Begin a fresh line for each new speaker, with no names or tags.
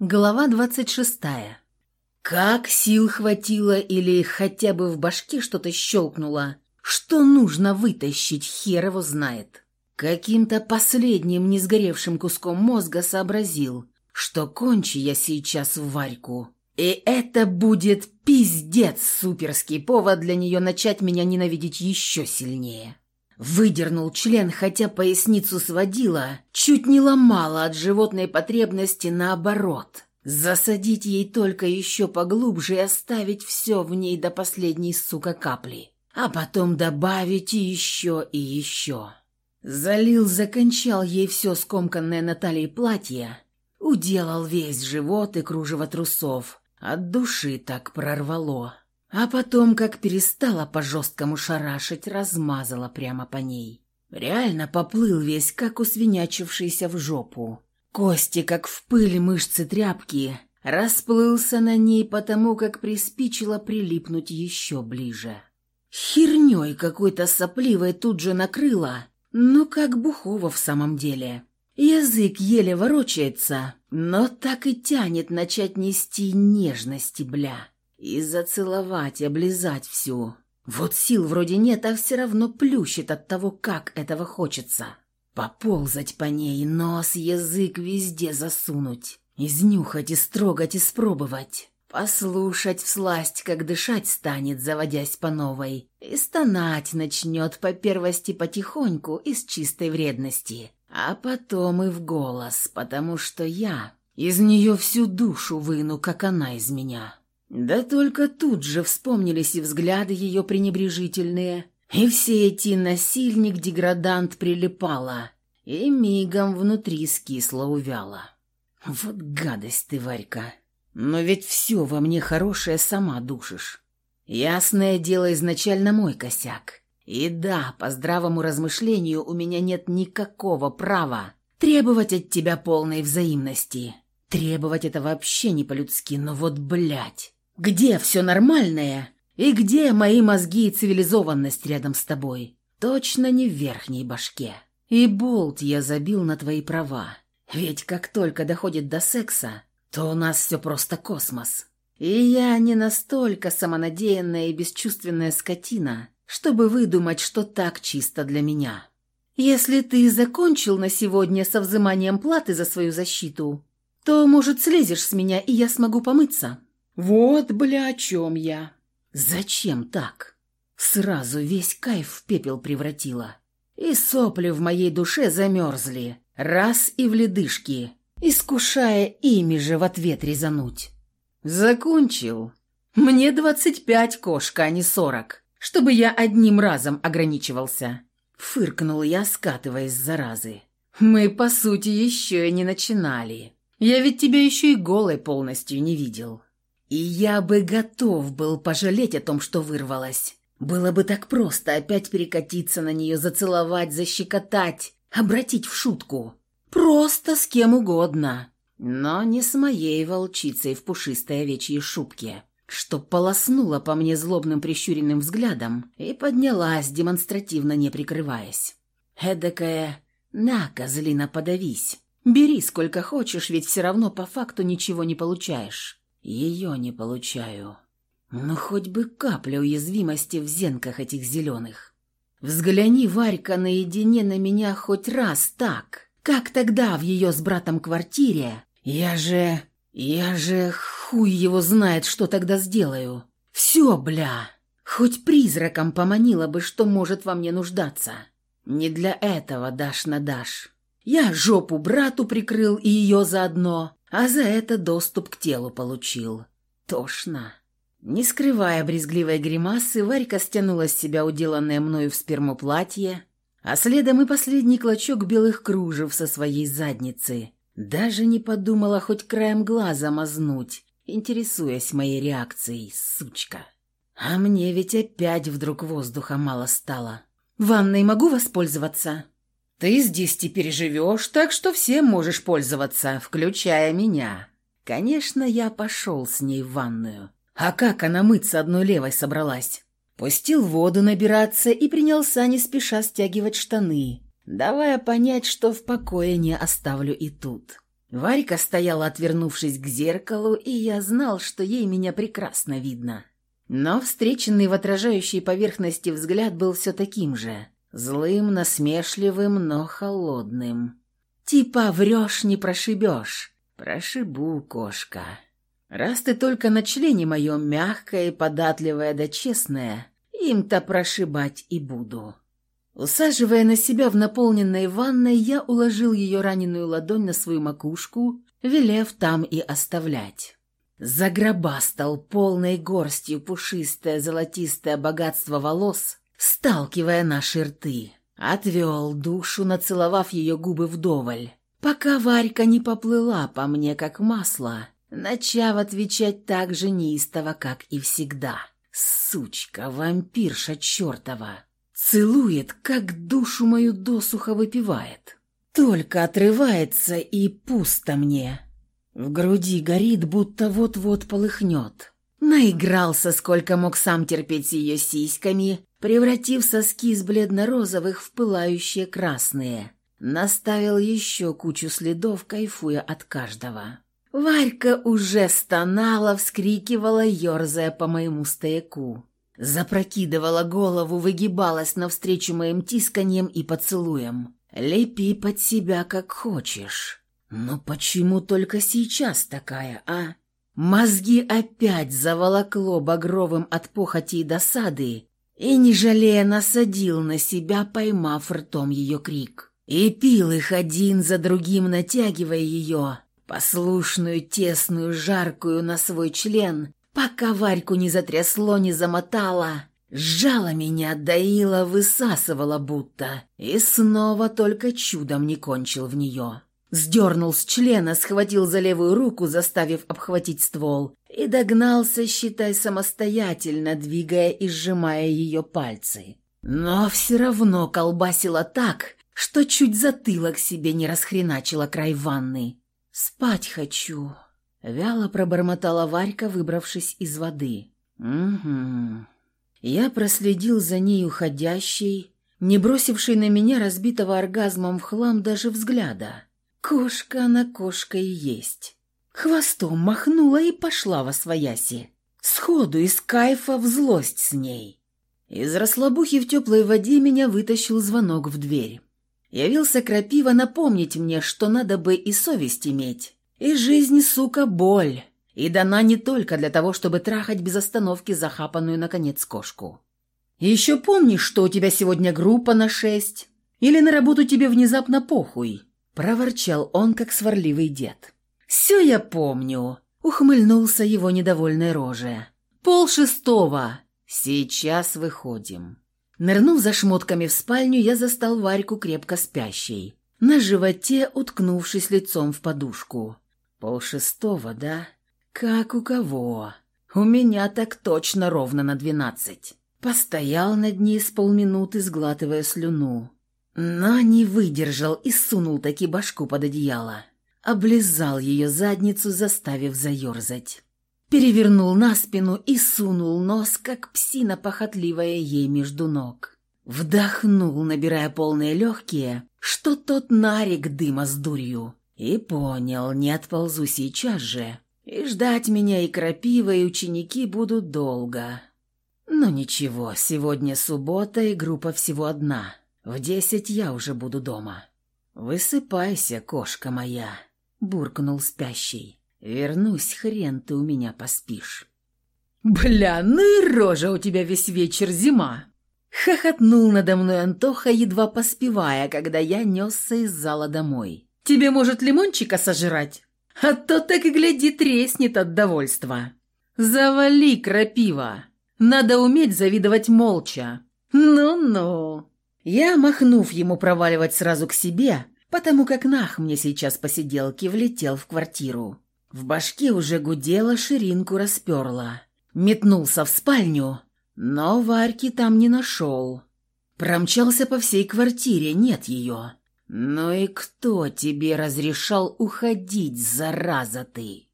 Глава двадцать шестая. Как сил хватило или хотя бы в башке что-то щелкнуло, что нужно вытащить, хер его знает. Каким-то последним несгоревшим куском мозга сообразил, что кончи я сейчас в Варьку. И это будет пиздец суперский повод для нее начать меня ненавидеть еще сильнее. Выдернул член, хотя поясницу сводила, чуть не ломала от животной потребности наоборот. Засадить ей только еще поглубже и оставить все в ней до последней, сука, капли. А потом добавить еще, и еще. Залил, закончал ей все скомканное на талии платье, уделал весь живот и кружево трусов. От души так прорвало. А потом, как перестала по-жесткому шарашить, размазала прямо по ней. Реально поплыл весь, как усвинячившийся в жопу. Кости, как в пыль мышцы тряпки, расплылся на ней потому, как приспичило прилипнуть еще ближе. Херней какой-то сопливой тут же накрыла, ну как бухого в самом деле. Язык еле ворочается, но так и тянет начать нести нежности, бля. И зацеловать, облизать всю. Вот сил вроде нет, а все равно плющит от того, как этого хочется. Поползать по ней, нос, язык везде засунуть. Изнюхать, и строгать, и спробовать. Послушать всласть, как дышать станет, заводясь по новой. И стонать начнет по первости потихоньку из чистой вредности. А потом и в голос, потому что я из нее всю душу выну, как она из меня. Да только тут же вспомнились и взгляды ее пренебрежительные, и все эти насильник-деградант прилипала, и мигом внутри скисло увяла. Вот гадость ты, Варька. Но ведь все во мне хорошее сама душишь. Ясное дело, изначально мой косяк. И да, по здравому размышлению у меня нет никакого права требовать от тебя полной взаимности. Требовать это вообще не по-людски, но вот блять. Где все нормальное? И где мои мозги и цивилизованность рядом с тобой? Точно не в верхней башке. И болт я забил на твои права. Ведь как только доходит до секса, то у нас все просто космос. И я не настолько самонадеянная и бесчувственная скотина, чтобы выдумать, что так чисто для меня. Если ты закончил на сегодня со взиманием платы за свою защиту, то, может, слезешь с меня, и я смогу помыться. Вот, бля, о чем я. Зачем так? Сразу весь кайф в пепел превратила. И сопли в моей душе замерзли. Раз и в ледышки, искушая ими же в ответ резануть. Закончил. Мне двадцать пять, кошка, а не сорок, чтобы я одним разом ограничивался. Фыркнул я, скатываясь с заразы. Мы, по сути, еще и не начинали. Я ведь тебя еще и голой полностью не видел. И я бы готов был пожалеть о том, что вырвалась. Было бы так просто опять перекатиться на нее, зацеловать, защекотать, обратить в шутку. Просто с кем угодно. Но не с моей волчицей в пушистой овечьей шубке, что полоснула по мне злобным прищуренным взглядом и поднялась, демонстративно не прикрываясь. Эдакая «На, козлина, подавись. Бери сколько хочешь, ведь все равно по факту ничего не получаешь». Ее не получаю. Но хоть бы капля уязвимости в зенках этих зеленых. Взгляни, Варька, наедине на меня хоть раз так, как тогда в ее с братом квартире. Я же... я же... хуй его знает, что тогда сделаю. Все, бля. Хоть призраком поманила бы, что может во мне нуждаться. Не для этого дашь на дашь. Я жопу брату прикрыл и ее заодно, а за это доступ к телу получил. Тошно. Не скрывая брезгливой гримасы, Варька стянула с себя уделанное мною в сперму платье, а следом и последний клочок белых кружев со своей задницы. Даже не подумала хоть краем глаза мазнуть, интересуясь моей реакцией, сучка. А мне ведь опять вдруг воздуха мало стало. «Ванной могу воспользоваться?» Ты здесь теперь живешь, так что всем можешь пользоваться, включая меня. Конечно, я пошел с ней в ванную. А как она мыться одной левой собралась? Пустил воду набираться и принялся не спеша стягивать штаны, давая понять, что в покое не оставлю и тут. Варька стояла, отвернувшись к зеркалу, и я знал, что ей меня прекрасно видно. Но встреченный в отражающей поверхности взгляд был все таким же. Злым, насмешливым, но холодным. Типа врешь, не прошибешь. Прошибу, кошка. Раз ты только на члене моем мягкая, податливая да честная, им-то прошибать и буду. Усаживая на себя в наполненной ванной, я уложил ее раненую ладонь на свою макушку, велев там и оставлять. Загробастал полной горстью пушистое золотистое богатство волос, сталкивая наши рты. Отвел душу, нацеловав ее губы вдоволь, пока Варька не поплыла по мне, как масло, начав отвечать так же неистово, как и всегда. Сучка, вампирша чертова! Целует, как душу мою досуха выпивает. Только отрывается и пусто мне. В груди горит, будто вот-вот полыхнет. Наигрался, сколько мог сам терпеть ее сиськами, превратив соски из бледно-розовых в пылающие красные. Наставил еще кучу следов, кайфуя от каждого. Варька уже стонала, вскрикивала, ерзая по моему стояку. Запрокидывала голову, выгибалась навстречу моим тисканьям и поцелуям. «Лепи под себя, как хочешь». Но почему только сейчас такая, а? Мозги опять заволокло багровым от похоти и досады, и, не жалея, насадил на себя, поймав ртом ее крик. И пил их один за другим, натягивая ее, послушную, тесную, жаркую на свой член, пока Варьку не затрясло, не замотало, сжала меня, доила, высасывала будто, и снова только чудом не кончил в нее. Сдернул с члена, схватил за левую руку, заставив обхватить ствол, и догнался, считай, самостоятельно, двигая и сжимая ее пальцы. Но все равно колбасило так, что чуть затылок себе не расхреначила край ванны. «Спать хочу», — вяло пробормотала Варька, выбравшись из воды. «Угу». Я проследил за ней уходящей, не бросившей на меня разбитого оргазмом в хлам даже взгляда. Кошка она кошка и есть. Хвостом махнула и пошла во свояси. Сходу из кайфа в злость с ней. Из расслабухи в теплой воде меня вытащил звонок в дверь. Явился крапива напомнить мне, что надо бы и совесть иметь. И жизнь, сука, боль. И дана не только для того, чтобы трахать без остановки захапанную, наконец, кошку. еще помнишь, что у тебя сегодня группа на шесть? Или на работу тебе внезапно похуй? Проворчал он, как сварливый дед. «Все я помню», — ухмыльнулся его недовольной роже. «Пол шестого. Сейчас выходим». Нырнув за шмотками в спальню, я застал Варьку крепко спящей, на животе уткнувшись лицом в подушку. «Пол шестого, да? Как у кого? У меня так точно ровно на двенадцать». Постоял над ней с полминуты, сглатывая слюну. Но не выдержал и сунул таки башку под одеяло. Облизал ее задницу, заставив заерзать. Перевернул на спину и сунул нос, как псина похотливая ей между ног. Вдохнул, набирая полные легкие, что тот нарик дыма с дурью. И понял, не отползу сейчас же. И ждать меня и крапива, и ученики будут долго. Но ничего, сегодня суббота, и группа всего одна. В десять я уже буду дома. Высыпайся, кошка моя, буркнул спящий. Вернусь, хрен ты у меня поспишь. Бля, ну и рожа у тебя весь вечер зима. Хохотнул надо мной Антоха, едва поспевая, когда я несся из зала домой. «Тебе, может, лимончика сожрать? А то так и гляди треснет от довольства. Завали, крапива! Надо уметь завидовать молча. Ну-ну!» Я, махнув ему проваливать сразу к себе, потому как нах мне сейчас посиделки, влетел в квартиру. В башке уже гудело, ширинку расперла. Метнулся в спальню, но Варьки там не нашел. Промчался по всей квартире, нет ее. «Ну и кто тебе разрешал уходить, зараза ты?»